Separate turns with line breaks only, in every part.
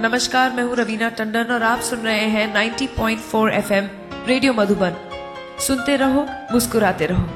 नमस्कार, मैं हूँ रवीना टंडन और आप सुन रहे हैं 90.4 एफएम रेडियो मधुबन। सुनते रहो, मुस्कुराते रहो।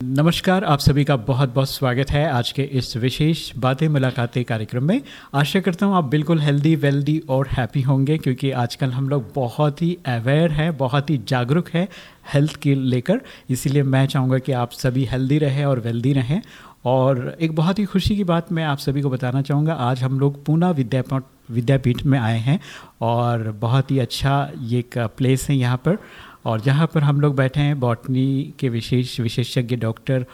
नमस्कार, आप सभी का बहुत बहुत स्वागत है आज के इस विशेष बातें मुलाकातें कार्यक्रम में। आशा करता हूँ आप बिल्कुल हेल्दी वेल्दी और हैप्पी होंगे, क्योंकि आजकल हम लोग बहुत ही अवेयर हैं, बहुत ही जागरूक है हेल्थ के लेकर। इसीलिए मैं चाहूँगा कि आप सभी हेल्दी रहें और वेल्दी रहें। और एक बहुत ही खुशी की बात मैं आप सभी को बताना चाहूँगा, आज हम लोग पूना विद्यापीठ विद्यापीठ में आए हैं और बहुत ही अच्छा ये एक प्लेस है यहाँ पर और जहाँ पर हम लोग बैठे हैं, बॉटनी के विशेष, विशेषज्ञ डॉक्टर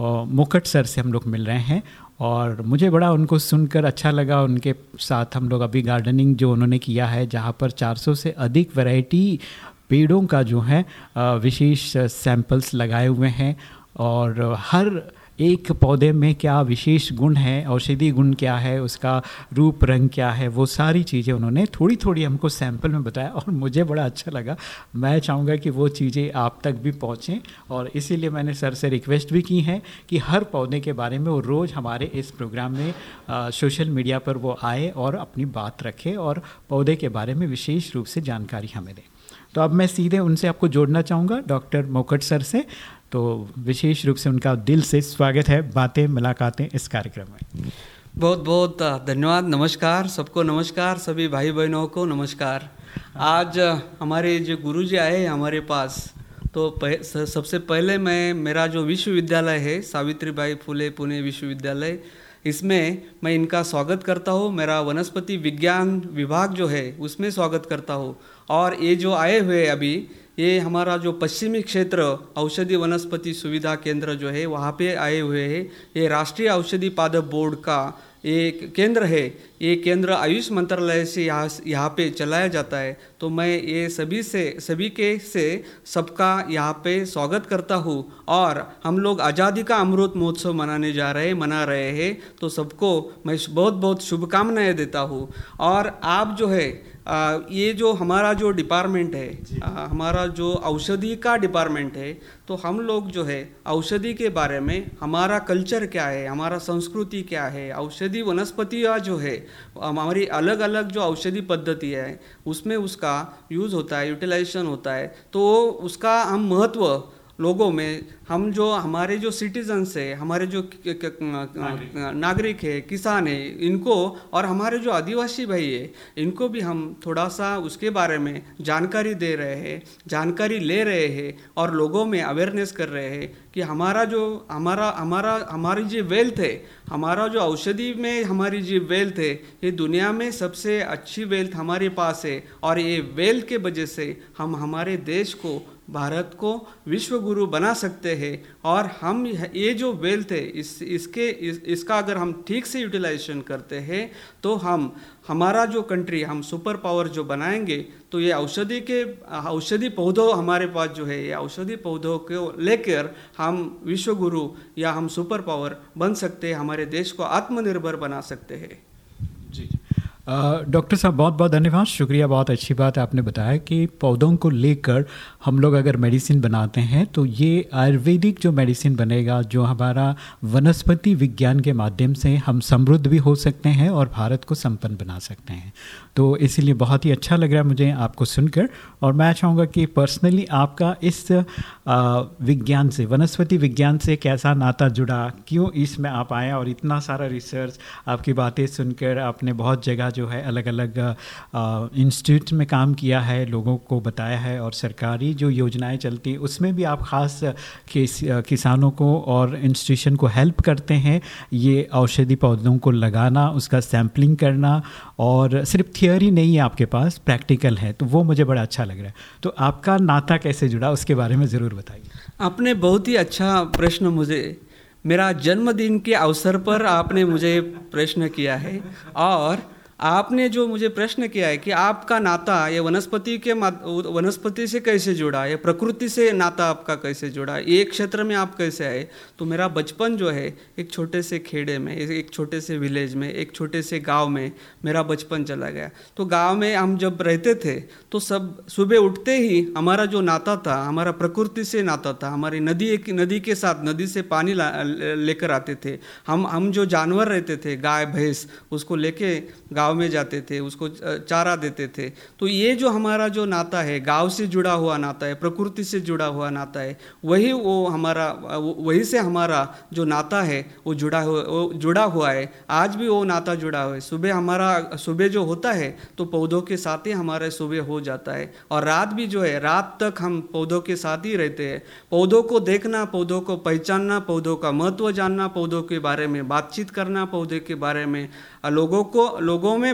मुकट सर से हम लोग मिल रहे हैं और मुझे बड़ा उनको सुनकर अच्छा लगा, उनके साथ हम लोग अभी गार्डनिंग जो उन्होंने किया है, जहाँ पर 400 से अधिक वैरायटी पेड़ों का जो है विशेष सैंपल्स लगाए हुए हैं और हर एक पौधे में क्या विशेष गुण है औषधि गुण क्या है उसका रूप रंग क्या है वो सारी चीज़ें उन्होंने थोड़ी थोड़ी हमको सैंपल में बताया और मुझे बड़ा अच्छा लगा। मैं चाहूँगा कि वो चीज़ें आप तक भी पहुँचें और इसीलिए मैंने सर से रिक्वेस्ट भी की है कि हर पौधे के बारे में वो रोज़ हमारे इस प्रोग्राम में आ, सोशल मीडिया पर वो आए और अपनी बात रखें और पौधे के बारे में विशेष रूप से जानकारी हमें दें। तो अब मैं सीधे उनसे आपको जोड़ना चाहूँगा डॉक्टर मोकट सर से। तो विशेष रूप से उनका दिल से स्वागत है बातें मुलाकातें इस कार्यक्रम में।
बहुत बहुत धन्यवाद नमस्कार सबको नमस्कार सभी भाई बहनों को नमस्कार। आज हमारे जो गुरु जी आए हमारे पास तो पह, सबसे पहले मैं मेरा जो विश्वविद्यालय है सावित्री बाई फुले पुणे विश्वविद्यालय इसमें मैं इनका स्वागत करता हूँ। मेरा वनस्पति विज्ञान विभाग जो है उसमें स्वागत करता हूँ। और ये जो आए हुए अभी ये हमारा जो पश्चिमी क्षेत्र औषधि वनस्पति सुविधा केंद्र जो है, वहाँ पे आए हुए हैं। ये राष्ट्रीय औषधि पादप बोर्ड का एक केंद्र है। ये केंद्र आयुष मंत्रालय से यहाँ यहाँ पे चलाया जाता है। तो मैं ये सभी से सभी के से सबका यहाँ पे स्वागत करता हूँ और हम लोग आज़ादी का अमृत महोत्सव मनाने जा रहे हैं मना रहे हैं। तो सबको मैं बहुत बहुत शुभकामनाएँ देता हूँ। और आप जो है आ, ये जो हमारा जो डिपार्टमेंट है आ, हमारा जो औषधि का डिपार्टमेंट है तो हम लोग जो है औषधि के बारे में हमारा कल्चर क्या है हमारा संस्कृति क्या है औषधि वनस्पतियाँ जो है हमारी अलग अलग जो औषधि पद्धति है, उसमें उसका यूज़ होता है यूटिलाइजेशन होता है तो उसका हम महत्व लोगों में हम जो हमारे जो सिटीजन्स है हमारे जो नागरिक। है किसान है इनको और हमारे जो आदिवासी भाई है इनको भी हम थोड़ा सा उसके बारे में जानकारी दे रहे हैं जानकारी ले रहे हैं और लोगों में अवेयरनेस कर रहे हैं कि हमारा जो हमारा हमारा हमारी जो वेल्थ है हमारा जो औषधि में हमारी जो वेल्थ है ये दुनिया में सबसे अच्छी वेल्थ हमारे पास है और ये वेल्थ के वजह से हम हमारे देश को भारत को विश्व गुरु बना सकते हैं और हम ये जो वेल्थ है इस इसके इस, इसका अगर हम ठीक से यूटिलाइजेशन करते हैं तो हम हमारा जो कंट्री हम सुपर पावर जो बनाएँगे तो ये औषधि के औषधि पौधों हमारे पास जो है ये औषधि पौधों को लेकर हम विश्व गुरु या हम सुपर पावर बन सकते हैं हमारे देश को आत्मनिर्भर बना सकते हैं।
जी। डॉक्टर साहब, बहुत बहुत धन्यवाद। शुक्रिया, बहुत अच्छी बात है आपने बताया कि पौधों को लेकर हम लोग अगर मेडिसिन बनाते हैं तो ये आयुर्वेदिक जो मेडिसिन बनेगा, जो हमारा वनस्पति विज्ञान के माध्यम से हम समृद्ध भी हो सकते हैं और भारत को संपन्न बना सकते हैं। तो इसीलिए बहुत ही अच्छा लग रहा है मुझे आपको सुनकर और मैं चाहूँगा कि पर्सनली आपका इस विज्ञान से, वनस्पति विज्ञान से कैसा नाता जुड़ा, क्यों इसमें आप आए और इतना सारा रिसर्च, आपकी बातें सुनकर आपने बहुत जगह जो है अलग अलग इंस्टीट्यूट में काम किया है लोगों को बताया है और सरकारी जो योजनाएँ चलती हैं उसमें भी आप ख़ास किस, किसानों को और इंस्टीट्यूशन को हेल्प करते हैं ये औषधि पौधों को लगाना उसका सैम्पलिंग करना और सिर्फ़ थियोरी नहीं है आपके पास प्रैक्टिकल है तो वो मुझे बड़ा अच्छा लग रहा है। तो आपका नाता कैसे जुड़ा उसके बारे में ज़रूर बताइए।
आपने बहुत ही अच्छा प्रश्न मुझे मेरा जन्मदिन के अवसर पर आपने मुझे प्रश्न किया है और आपने जो मुझे प्रश्न किया है कि आपका नाता ये वनस्पति के वनस्पति से कैसे जुड़ा है? प्रकृति से नाता आपका कैसे जुड़ा ये क्षेत्र में आप कैसे आए? तो मेरा बचपन जो है, एक छोटे से खेड़े में, एक छोटे से विलेज में, एक छोटे से गाँव में मेरा बचपन चला गया। तो गाँव में हम जब रहते थे तो सब सुबह उठते ही हमारा जो नाता था, हमारा प्रकृति से नाता था, हमारी नदी एक, नदी के साथ, नदी से पानी लेकर आते थे। हम हम जो जानवर रहते थे, गाय, भैंस, उसको लेके गाँव में जाते थे, उसको चारा देते थे। तो ये जो हमारा जो नाता है, गाँव से जुड़ा हुआ नाता है, प्रकृति से जुड़ा हुआ नाता है, वही वो हमारा वही से हमारा जो नाता है, वो जुड़ा हुआ वो जुड़ा हुआ है। आज भी वो नाता जुड़ा हुआ है। सुबह हमारा, सुबह जो होता है तो पौधों के साथ ही हमारा सुबह हो जाता है। और रात भी जो है, रात तक हम पौधों के साथ ही रहते हैं। पौधों को देखना, पौधों को पहचानना, पौधों का महत्व जानना, पौधों के बारे में बातचीत करना, पौधे के बारे में लोगों को लोगों में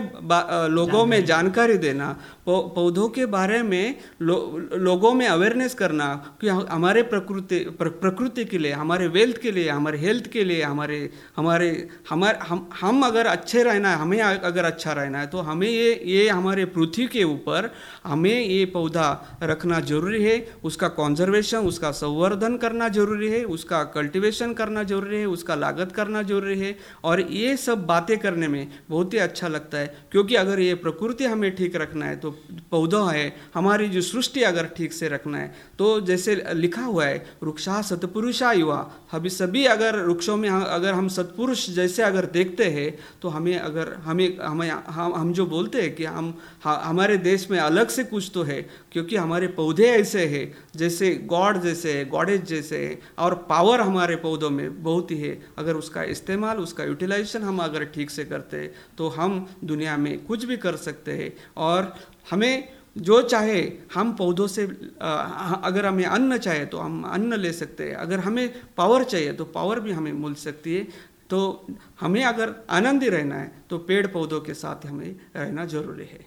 लोगों में जानकारी। देना पौधों के बारे में लो, लोगों में अवेयरनेस करना कि हमारे प्रकृति प्र, प्रकृति के लिए हमारे वेल्थ के लिए हमारे हेल्थ के लिए हमारे हमारे हमारे हम हम अगर अच्छे रहना है हमें अगर अच्छा रहना है तो हमें ये ये हमारे पृथ्वी के ऊपर हमें ये पौधा रखना ज़रूरी है उसका कॉन्जर्वेशन उसका संवर्धन करना ज़रूरी है उसका कल्टिवेशन करना ज़रूरी है उसका लागत करना ज़रूरी है और ये सब बातें करने में बहुत ही अच्छा लगता है। क्योंकि अगर ये प्रकृति हमें ठीक रखना है तो पौधा है, हमारी जो सृष्टि अगर ठीक से रखना है तो जैसे लिखा हुआ है वृक्षा सतपुरुषा युवा। अभी सभी अगर वृक्षों में अगर हम सतपुरुष जैसे अगर देखते हैं तो हमें अगर, हमें हमें, हम हम जो बोलते हैं कि हम हमारे देश में अलग से कुछ तो है, क्योंकि हमारे पौधे ऐसे हैं, जैसे गॉड जैसे है, गॉडेज जैसे है, और पावर हमारे पौधों में बहुत ही है। अगर उसका इस्तेमाल, उसका यूटिलाइजेशन हम अगर ठीक से करते हैं तो हम दुनिया में कुछ भी कर सकते हैं। और हमें जो चाहे, हम पौधों से अगर हमें अन्न चाहे तो हम अन्न ले सकते हैं। अगर हमें पावर चाहिए तो पावर भी हमें मिल सकती है। तो हमें अगर आनंदी रहना है तो पेड़ पौधों के साथ हमें रहना ज़रूरी है।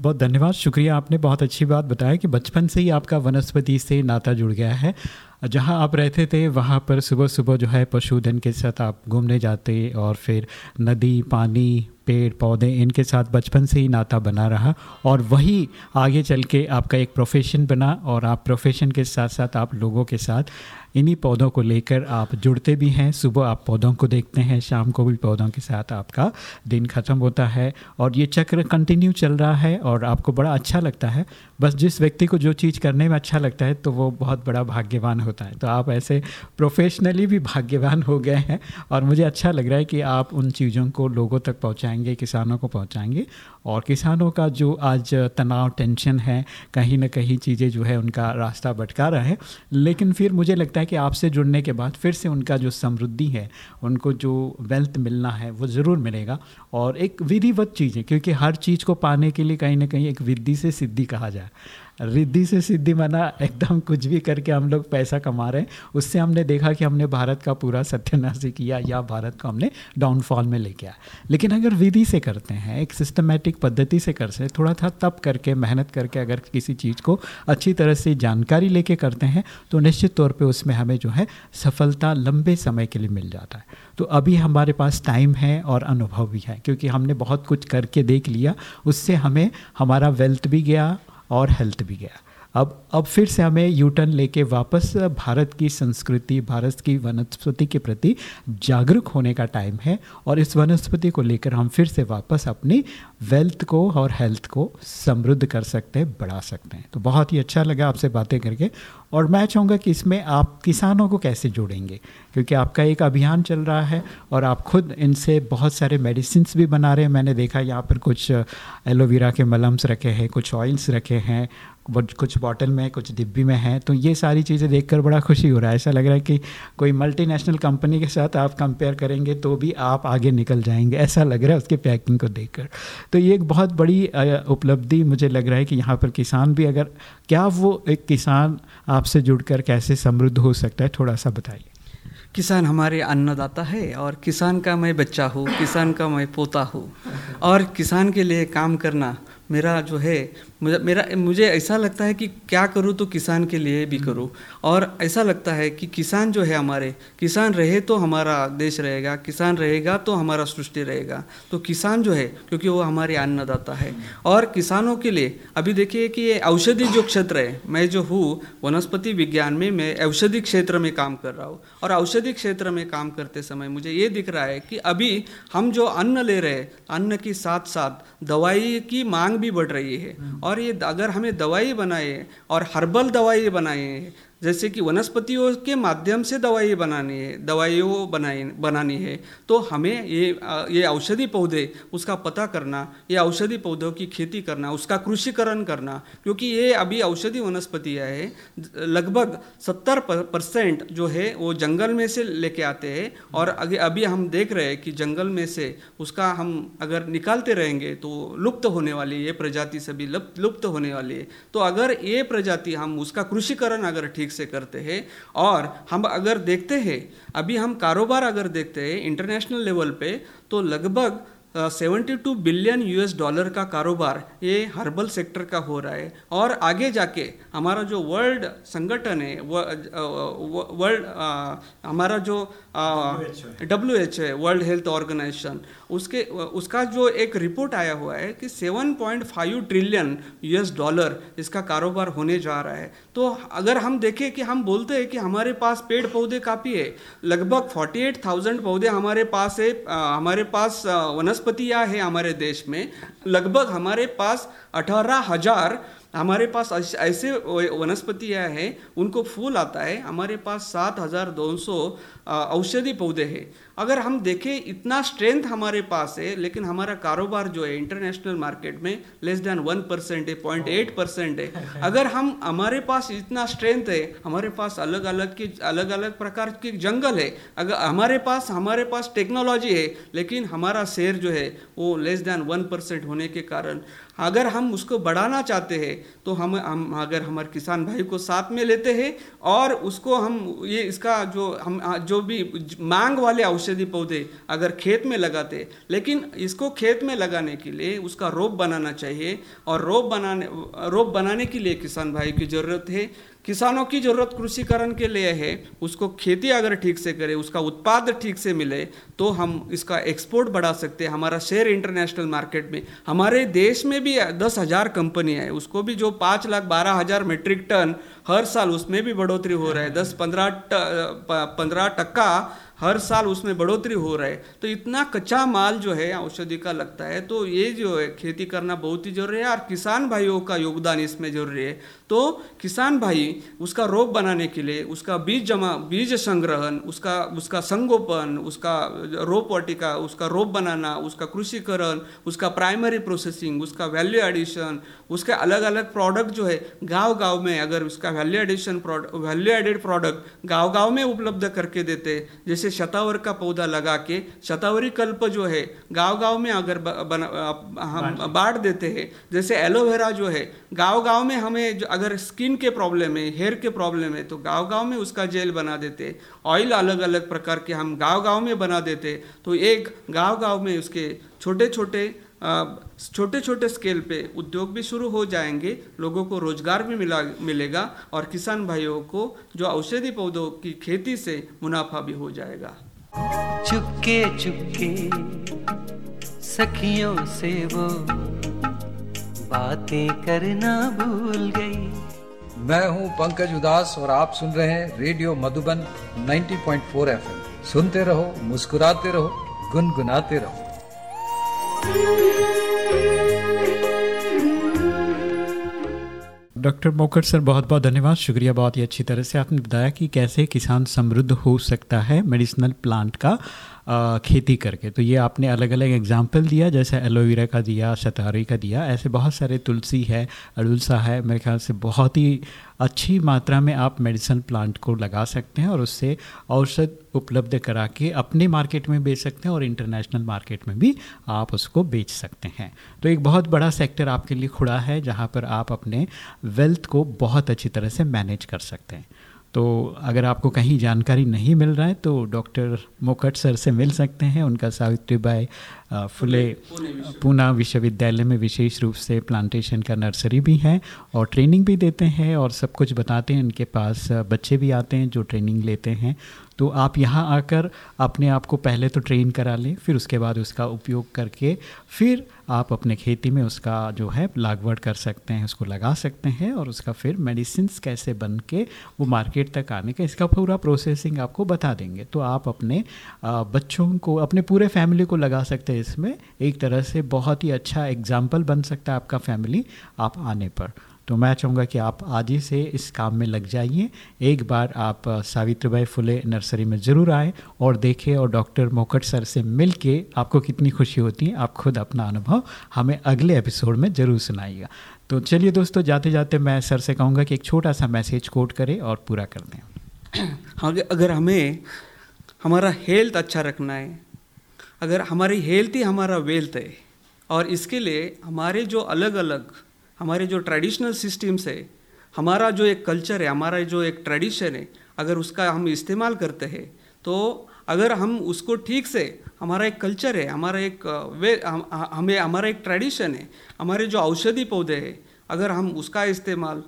बहुत धन्यवाद, शुक्रिया, आपने बहुत अच्छी बात बताया कि बचपन से ही आपका वनस्पति से नाता जुड़ गया है। जहाँ आप रहते थे, वहाँ पर सुबह सुबह जो है पशुधन के साथ आप घूमने जाते और फिर नदी, पानी पेड़ पौधे इनके साथ बचपन से ही नाता बना रहा और वही आगे चल के आपका एक प्रोफेशन बना और आप प्रोफेशन के साथ साथ आप लोगों के साथ इन्हीं पौधों को लेकर आप जुड़ते भी हैं। सुबह आप पौधों को देखते हैं, शाम को भी पौधों के साथ आपका दिन ख़त्म होता है और ये चक्र कंटिन्यू चल रहा है और आपको बड़ा अच्छा लगता है। बस जिस व्यक्ति को जो चीज़ करने में अच्छा लगता है तो वो बहुत बड़ा भाग्यवान होता है। तो आप ऐसे प्रोफेशनली भी भाग्यवान हो गए हैं और मुझे अच्छा लग रहा है कि आप उन चीज़ों को लोगों तक पहुँचाएँगे किसानों को पहुंचाएँगे। और किसानों का जो आज तनाव, टेंशन है, कहीं ना कहीं चीज़ें जो है उनका रास्ता भटका रहा है। लेकिन फिर मुझे लगता है कि आपसे जुड़ने के बाद फिर से उनका जो समृद्धि है, उनको जो वेल्थ मिलना है, वो ज़रूर मिलेगा। और एक विधिवत चीज़ है, क्योंकि हर चीज़ को पाने के लिए कहीं ना कहीं एक विधि से सिद्धि कहा जाए। रिद्धि से सिद्धि माना, एकदम कुछ भी करके हम लोग पैसा कमा रहे हैं। उससे हमने देखा कि हमने भारत का पूरा सत्यानाश किया या भारत को हमने डाउनफॉल में लेके आया। लेकिन अगर विधि से करते हैं, एक सिस्टमेटिक पद्धति से करते हैं, थोड़ा था तप करके, मेहनत करके अगर किसी चीज़ को अच्छी तरह से जानकारी लेके करते हैं तो निश्चित तौर पर उसमें हमें जो है सफलता लंबे समय के लिए मिल जाता है। तो अभी हमारे पास टाइम है और अनुभव भी है, क्योंकि हमने बहुत कुछ करके देख लिया, उससे हमें, हमारा वेल्थ भी गया और हेल्थ भी गया। अब अब फिर से हमें यू टर्न लेके वापस भारत की संस्कृति, भारत की वनस्पति के प्रति जागरूक होने का टाइम है और इस वनस्पति को लेकर हम फिर से वापस अपनी वेल्थ को और हेल्थ को समृद्ध कर सकते हैं, बढ़ा सकते हैं। तो बहुत ही अच्छा लगा आपसे बातें करके और मैं चाहूँगा कि इसमें आप किसानों को कैसे जोड़ेंगे? क्योंकि आपका एक अभियान चल रहा है और आप खुद इनसे बहुत सारे मेडिसिन भी बना रहे हैं। मैंने देखा यहाँ पर कुछ एलोवेरा के मलम्स रखे हैं, कुछ ऑयल्स रखे हैं कुछ बॉटल में, कुछ डिब्बी में है तो ये सारी चीज़ें देखकर बड़ा खुशी हो रहा है। ऐसा लग रहा है कि कोई मल्टीनेशनल कंपनी के साथ आप कंपेयर करेंगे तो भी आप आगे निकल जाएँगे। ऐसा लग रहा है उसके पैकिंग को देखकर। तो ये एक बहुत बड़ी उपलब्धि मुझे लग रहा है कि यहाँ पर किसान भी अगर, क्या वो एक किसान आपसे जुड़कर कैसे समृद्ध हो सकता है? थोड़ा सा बताइए।
किसान हमारे अन्नदाता है और किसान का मैं बच्चा हूँ, किसान का मैं पोता हूँ। और किसान के लिए काम करना मेरा जो है मुझे मेरा मुझे ऐसा लगता है कि क्या करूँ तो किसान के लिए भी करूँ। और ऐसा लगता है कि किसान जो है हमारे किसान रहे तो हमारा देश रहेगा किसान रहेगा तो हमारा सृष्टि रहेगा। तो किसान जो है क्योंकि वो हमारे अन्नदाता है। और किसानों के लिए अभी देखिए कि ये औषधि जो क्षेत्र है मैं जो हूँ वनस्पति विज्ञान में मैं औषधि क्षेत्र में काम कर रहा हूँ। और औषधि क्षेत्र में काम करते समय मुझे ये दिख रहा है कि अभी हम जो अन्न ले रहे हैं अन्न के साथ साथ दवाई की मांग भी बढ़ रही है। और ये अगर हमें दवाई बनाए और हर्बल दवाई बनाए जैसे कि वनस्पतियों के माध्यम से दवाई बनानी है, दवाइयों बनाई, बनानी है तो हमें ये ये औषधि पौधे, उसका पता करना, ये औषधि पौधों की खेती करना, उसका कृषिकरण करना, क्योंकि ये अभी औषधि वनस्पतियाँ है, लगभग सत्तर परसेंट जो है वो जंगल में से लेके आते हैं, और अभी अभी हम देख रहे हैं कि जंगल में से उसका हम अगर निकालते रहेंगे तो लुप्त होने वाली ये प्रजाति सभी लुप्त होने वाली है। तो अगर ये प्रजाति हम, उसका कृषिकरण अगर ठीक से करते हैं। और हम अगर देखते हैं, अभी हम कारोबार अगर देखते हैं इंटरनेशनल लेवल पे तो लगभग seventy two billion US dollar का कारोबार ये हर्बल सेक्टर का हो रहा है। और आगे जाके हमारा जो वर्ल्ड संगठन है वर्ल्ड हमारा जो डब्ल्यू एच है वर्ल्ड हेल्थ ऑर्गेनाइजेशन उसके उसका जो एक रिपोर्ट आया हुआ है कि 7.5 ट्रिलियन यूएस डॉलर इसका कारोबार होने जा रहा है। तो अगर हम देखें कि हम बोलते हैं कि हमारे पास पेड़ पौधे काफ़ी है लगभग 48,000 पौधे हमारे पास है हमारे पास वनस्पतियाँ हैं हमारे देश में? लगभग हमारे पास अठारह हज़ार हमारे पास ऐसे वनस्पतियाँ हैं उनको फूल आता है हमारे पास सात हज़ार दो सौ औषधि पौधे हैं। अगर हम देखें इतना स्ट्रेंथ हमारे पास है लेकिन हमारा कारोबार जो है इंटरनेशनल मार्केट में लेस देन वन परसेंट है पॉइंट एट परसेंट है। अगर हम हमारे पास इतना स्ट्रेंथ है हमारे पास अलग अलग की अलग अलग प्रकार के जंगल है अगर हमारे पास हमारे पास टेक्नोलॉजी है लेकिन हमारा शेयर जो है वो लेस देन वन परसेंट होने के कारण अगर हम उसको बढ़ाना चाहते हैं तो हम हम अगर हमारे किसान भाई को साथ में लेते हैं और उसको हम, ये इसका जो हम जो भी मांग वाले औषधि पौधे अगर खेत में लगाते, लेकिन इसको खेत में लगाने के लिए उसका रोप बनाना चाहिए और रोप बनाने रोप बनाने के लिए किसान भाई की ज़रूरत है। किसानों की ज़रूरत कृषिकरण के लिए है, उसको खेती अगर ठीक से करे, उसका उत्पाद ठीक से मिले तो हम इसका एक्सपोर्ट बढ़ा सकते हैं। हमारा शेयर इंटरनेशनल मार्केट में, हमारे देश में भी दस हज़ार कंपनियाँ हैं, उसको भी जो पाँच लाख बारह हज़ार मेट्रिक टन हर साल उसमें भी बढ़ोतरी हो रहा है। दस, पंद्रह पंद्रह टक्का हर साल उसमें बढ़ोतरी हो रहा है। तो इतना कच्चा माल जो है, औषधि का लगता है तो ये जो है, खेती करना बहुत ही ज़रूरी है और किसान भाइयों का योगदान इसमें ज़रूरी है। तो किसान भाई, उसका रोप बनाने के लिए, उसका बीज जमा, बीज संग्रहण, उसका उसका संगोपन, उसका रोप वाटिका, उसका रोप बनाना, उसका कृषिकरण, उसका प्राइमरी प्रोसेसिंग उसका वैल्यू एडिशन उसके अलग अलग प्रोडक्ट जो है गाँव गाँव में अगर उसका value addition product value added product गाँव गाँव में उपलब्ध करके देते जैसे शतावर का पौधा लगा के शतावरी कल्प जो है गाँव गाँव में अगर बना हम बांट देते। हैं जैसे एलोवेरा जो है गाँव गाँव में हमें जो अगर स्किन के प्रॉब्लम है हेयर के प्रॉब्लम है तो गाँव गाँव में उसका जेल बना देते ऑयल अलग अलग प्रकार के हम गाँव गाँव में बना देते तो एक गाँव गाँव में उसके छोटे छोटे छोटे छोटे स्केल पे उद्योग भी शुरू हो जाएँगे लोगों को रोज़गार भी मिला मिलेगा और किसान भाइयों को जो औषधि पौधों की खेती से मुनाफा भी हो जाएगा।
चुपके चुपके सखियों से वो बातें करना भूल गई।
मैं हूँ पंकज उदास और आप सुन रहे हैं रेडियो मधुबन 90.4 एफएम। सुनते रहो मुस्कुराते रहो गुनगुनाते रहो।
डॉक्टर मोकर सर, बहुत बहुत धन्यवाद। शुक्रिया, बहुत ही अच्छी तरह से आपने बताया कि कैसे किसान समृद्ध हो सकता है मेडिसिनल प्लांट का खेती करके। तो ये आपने अलग अलग एग्ज़ाम्पल दिया, जैसे एलोवेरा का दिया शतारी का दिया, ऐसे बहुत सारे तुलसी है अड़ुलसा है, मेरे ख्याल से बहुत ही अच्छी मात्रा में आप मेडिसिन प्लांट को लगा सकते हैं और उससे औषध उपलब्ध करा के अपने मार्केट में बेच सकते हैं और इंटरनेशनल मार्केट में भी आप उसको बेच सकते हैं। तो एक बहुत बड़ा सेक्टर आपके लिए खुड़ा है जहाँ पर आप अपने वेल्थ को बहुत अच्छी तरह से मैनेज कर सकते हैं। तो अगर आपको कहीं जानकारी नहीं मिल रहा है तो डॉक्टर मोकट सर से मिल सकते हैं। उनका सावित्री बाई फुले, पूना विश्वविद्यालय में विशेष रूप से प्लांटेशन का नर्सरी भी है और ट्रेनिंग भी देते हैं और सब कुछ बताते हैं। इनके पास बच्चे भी आते हैं जो ट्रेनिंग लेते हैं। तो आप यहाँ आकर अपने आप को पहले तो ट्रेन करा लें, फिर उसके बाद उसका उपयोग करके, फिर आप अपने खेती में उसका जो है लागवड़ कर सकते हैं, उसको लगा सकते हैं और उसका फिर मेडिसिन कैसे बन के वो मार्केट तक आने का, इसका पूरा प्रोसेसिंग आपको बता देंगे। तो आप अपने बच्चों को, अपने पूरे फैमिली को लगा सकते हैं इसमें। एक तरह से बहुत ही अच्छा एग्ज़ाम्पल बन सकता है आपका फैमिली आप आने पर। तो मैं चाहूँगा कि आप आज ही से इस काम में लग जाइए। एक बार आप सावित्रीबाई फुले नर्सरी में ज़रूर आए और देखें और डॉक्टर मोकट सर से मिल के आपको कितनी खुशी होती है। आप खुद अपना अनुभव हमें अगले एपिसोड में ज़रूर सुनाइएगा। तो चलिए दोस्तों जाते जाते मैं सर से कहूँगा कि एक छोटा सा मैसेज कोट करें और पूरा कर दें।
हाँ, अगर हमें हमारा हेल्थ अच्छा रखना है अगर हमारी हेल्थ ही हमारा वेल्थ है और इसके लिए हमारे जो अलग अलग हमारे जो ट्रेडिशनल सिस्टम्स है हमारा जो एक कल्चर है हमारा जो एक ट्रेडिशन है अगर उसका हम इस्तेमाल करते हैं तो अगर हम उसको ठीक से हमारा एक कल्चर है हमारा एक वे हम, हमें हमारा एक ट्रेडिशन है हमारे जो औषधि पौधे हैं अगर हम उसका इस्तेमाल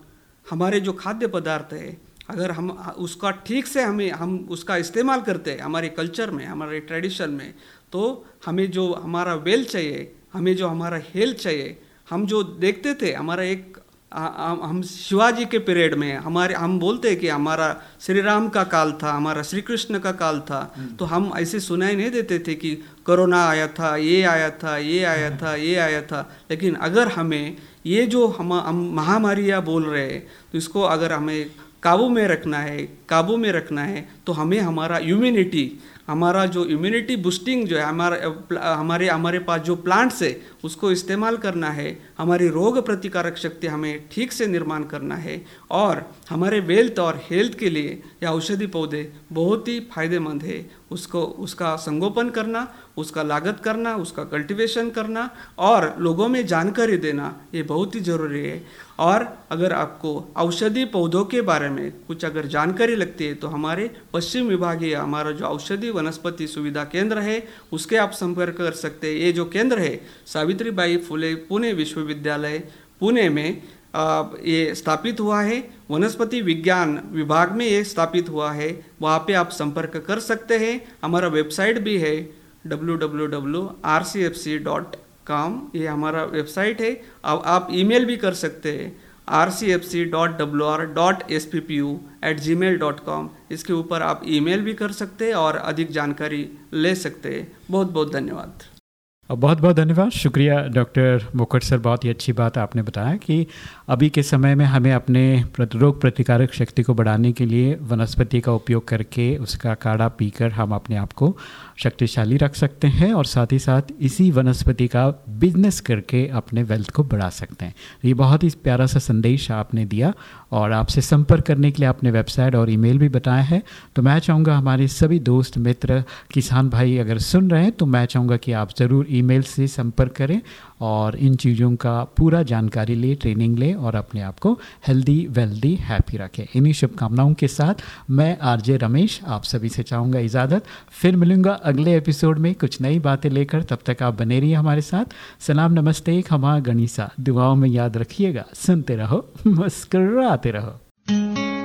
हमारे जो खाद्य पदार्थ है अगर हम उसका ठीक से हमें हम उसका इस्तेमाल करते हैं हमारे कल्चर में हमारे ट्रेडिशन में तो हमें जो हमारा वेल चाहिए हमें जो हमारा हेल्थ चाहिए हम जो देखते थे हमारा एक हम शिवाजी के पीरियड में हमारे हम बोलते हैं कि हमारा श्री राम का काल था हमारा श्री कृष्ण का काल था। तो हम ऐसे सुनाई नहीं देते थे कि कोरोना आया था ये आया था ये आया था ये आया था। लेकिन अगर हमें ये जो हम हम महामारियाँ बोल रहे हैं तो इसको अगर हमें काबू में रखना है काबू में रखना है तो हमें हमारा इम्यूनिटी हमारा जो इम्यूनिटी बूस्टिंग जो है, हमारा, हमारे हमारे पास जो प्लांट्स है, उसको इस्तेमाल करना है, हमारी रोग प्रतिकारक शक्ति हमें ठीक से निर्माण करना है, और हमारे वेल्थ और हेल्थ के लिए यह औषधि पौधे बहुत ही फ़ायदेमंद है। उसको, उसका संगोपन करना, उसका लागत करना, उसका कल्टीवेशन करना, और लोगों में जानकारी देना, ये बहुत ही ज़रूरी है। और अगर आपको औषधि पौधों के बारे में कुछ अगर जानकारी लगती है तो हमारे पश्चिम विभागीय, हमारा जो औषधि वनस्पति सुविधा केंद्र है, उसके आप संपर्क कर सकते हैं। ये जो केंद्र है, सावित्रीबाई फुले पुणे विश्वविद्यालय, पुणे में ये स्थापित हुआ है। वनस्पति विज्ञान विभाग में ये स्थापित हुआ है। वहाँ पे आप संपर्क कर सकते हैं। हमारा वेबसाइट भी है www.rcfc.com ये हमारा वेबसाइट है। अब आप ईमेल भी कर सकते हैं R C F C dot W R dot S P P U at gmail dot com इसके ऊपर आप ईमेल भी कर सकते हैं और अधिक जानकारी ले सकते हैं। बहुत बहुत धन्यवाद।
और बहुत बहुत धन्यवाद। शुक्रिया, डॉक्टर मुखट सर, बहुत ही अच्छी बात आपने बताया कि अभी के समय में हमें अपने रोग प्रतिकारक शक्ति को बढ़ाने के लिए वनस्पति का उपयोग करके उसका काढ़ा पीकर हम अपने आप को शक्तिशाली रख सकते हैं और साथ ही साथ इसी वनस्पति का बिज़नेस करके अपने वेल्थ को बढ़ा सकते हैं। ये बहुत ही प्यारा सा संदेश आपने दिया और आपसे संपर्क करने के लिए आपने वेबसाइट और ईमेल भी बताया है। तो मैं चाहूँगा हमारे सभी दोस्त, मित्र, किसान भाई अगर सुन रहे हैं तो मैं चाहूँगा कि आप ज़रूर ईमेल से संपर्क करें और इन चीज़ों का पूरा जानकारी ले ट्रेनिंग ले और अपने आप को हेल्दी वेल्दी हैप्पी रखें। इन्हीं शुभकामनाओं के साथ मैं आरजे रमेश आप सभी से चाहूँगा इजाज़त। फिर मिलूँगा अगले एपिसोड में कुछ नई बातें लेकर। तब तक आप बने रहिए हमारे साथ। सलाम, नमस्ते, खमा, गणिसा। दुआओं में याद रखिएगा। सुनते रहो, मुस्कराते रहो।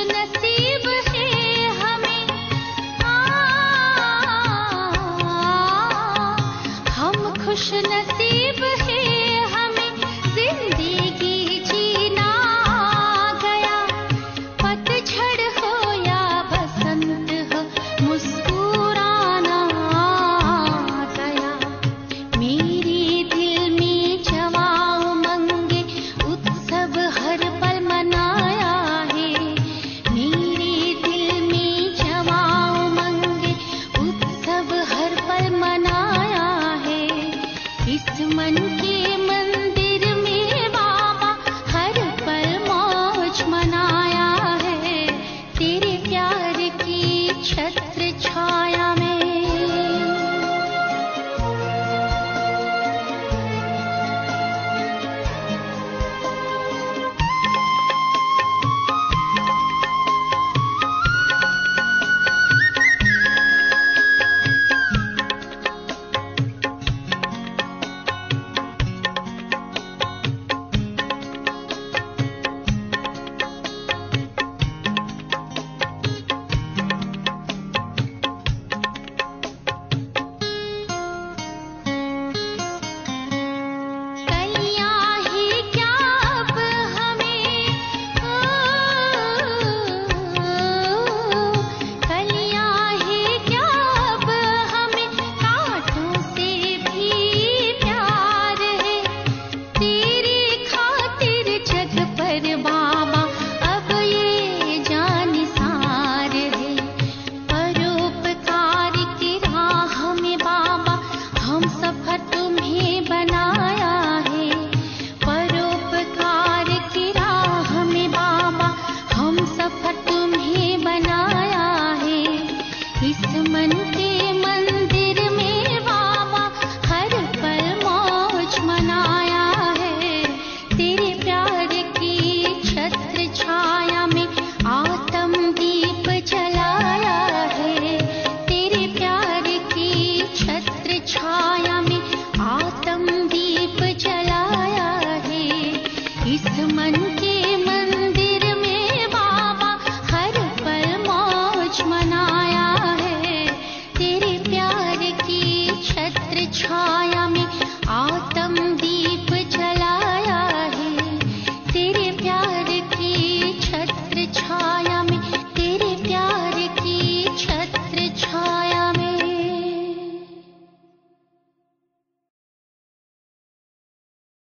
नसीब इस मन के